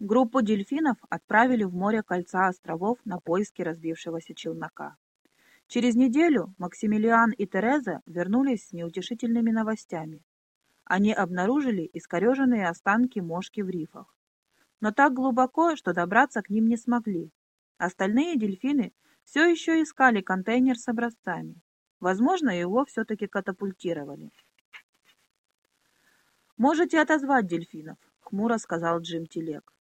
Группу дельфинов отправили в море кольца островов на поиски разбившегося челнока. Через неделю Максимилиан и Тереза вернулись с неутешительными новостями. Они обнаружили искореженные останки мошки в рифах. Но так глубоко, что добраться к ним не смогли. Остальные дельфины все еще искали контейнер с образцами. Возможно, его все-таки катапультировали. «Можете отозвать дельфинов», — хмуро сказал Джим Телег.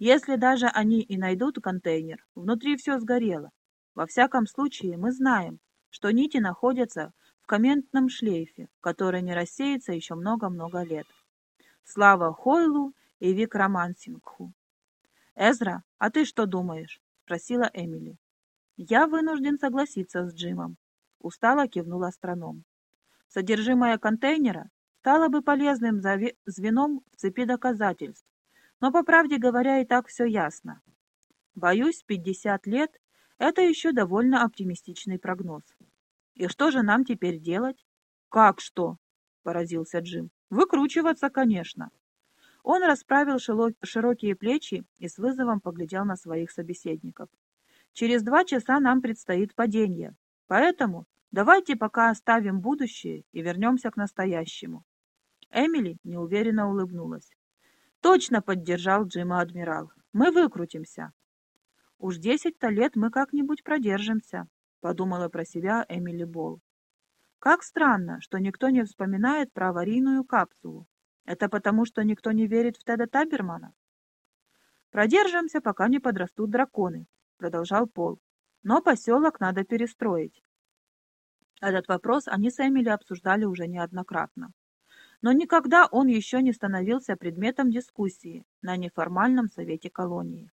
Если даже они и найдут контейнер, внутри все сгорело. Во всяком случае, мы знаем, что нити находятся в комментном шлейфе, который не рассеется еще много-много лет. Слава Хойлу и Викрамансингху. «Эзра, а ты что думаешь?» — спросила Эмили. «Я вынужден согласиться с Джимом», — устало кивнул астроном. «Содержимое контейнера стало бы полезным звеном в цепи доказательств, но, по правде говоря, и так все ясно. Боюсь, 50 лет — это еще довольно оптимистичный прогноз. И что же нам теперь делать? Как что? — поразился Джим. Выкручиваться, конечно. Он расправил широкие плечи и с вызовом поглядел на своих собеседников. Через два часа нам предстоит падение, поэтому давайте пока оставим будущее и вернемся к настоящему. Эмили неуверенно улыбнулась. Точно поддержал Джима адмирал. Мы выкрутимся. Уж десять-то лет мы как-нибудь продержимся, подумала про себя Эмили Болл. Как странно, что никто не вспоминает про аварийную капсулу. Это потому, что никто не верит в Теда Табермана? Продержимся, пока не подрастут драконы, продолжал Пол. Но поселок надо перестроить. Этот вопрос они с Эмили обсуждали уже неоднократно но никогда он еще не становился предметом дискуссии на неформальном совете колонии.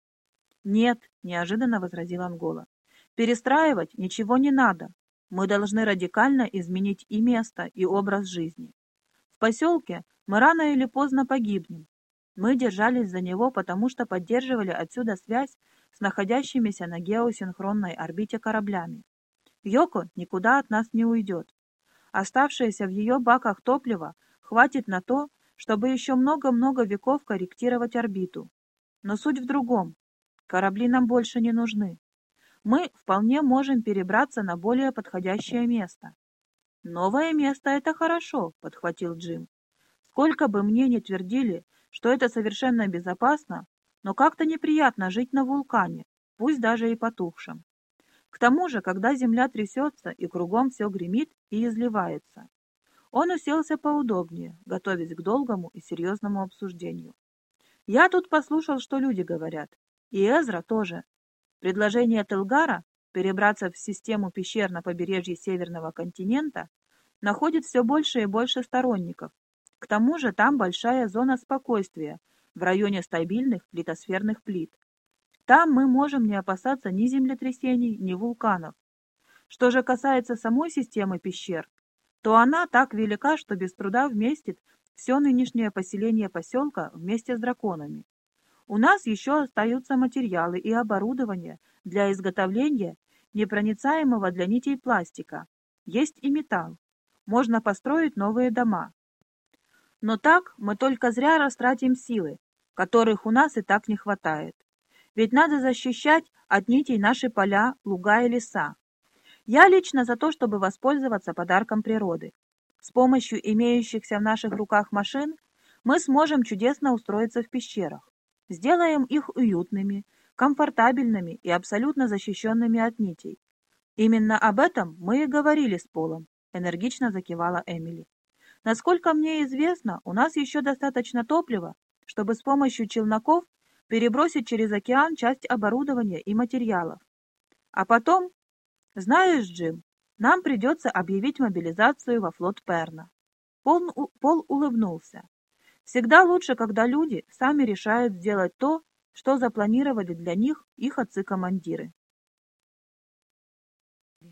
«Нет», — неожиданно возразил Ангола, — «перестраивать ничего не надо. Мы должны радикально изменить и место, и образ жизни. В поселке мы рано или поздно погибнем. Мы держались за него, потому что поддерживали отсюда связь с находящимися на геосинхронной орбите кораблями. Йоко никуда от нас не уйдет. Оставшееся в ее баках топливо хватит на то, чтобы еще много-много веков корректировать орбиту. Но суть в другом. Корабли нам больше не нужны. Мы вполне можем перебраться на более подходящее место. «Новое место — это хорошо», — подхватил Джим. «Сколько бы мне ни твердили, что это совершенно безопасно, но как-то неприятно жить на вулкане, пусть даже и потухшем. К тому же, когда земля трясется и кругом все гремит и изливается, он уселся поудобнее, готовясь к долгому и серьезному обсуждению. Я тут послушал, что люди говорят. И Эзра тоже. Предложение Телгара перебраться в систему пещер на побережье Северного континента находит все больше и больше сторонников. К тому же там большая зона спокойствия в районе стабильных литосферных плит. Там мы можем не опасаться ни землетрясений, ни вулканов. Что же касается самой системы пещер, то она так велика, что без труда вместит все нынешнее поселение поселка вместе с драконами. У нас еще остаются материалы и оборудование для изготовления непроницаемого для нитей пластика. Есть и металл. Можно построить новые дома. Но так мы только зря растратим силы, которых у нас и так не хватает. Ведь надо защищать от нитей наши поля, луга и леса. Я лично за то, чтобы воспользоваться подарком природы. С помощью имеющихся в наших руках машин мы сможем чудесно устроиться в пещерах. Сделаем их уютными, комфортабельными и абсолютно защищенными от нитей. Именно об этом мы и говорили с Полом, энергично закивала Эмили. Насколько мне известно, у нас еще достаточно топлива, чтобы с помощью челноков перебросить через океан часть оборудования и материалов. А потом «Знаешь, Джим, нам придется объявить мобилизацию во флот Перна». Пол, Пол улыбнулся. «Всегда лучше, когда люди сами решают сделать то, что запланировали для них их отцы-командиры».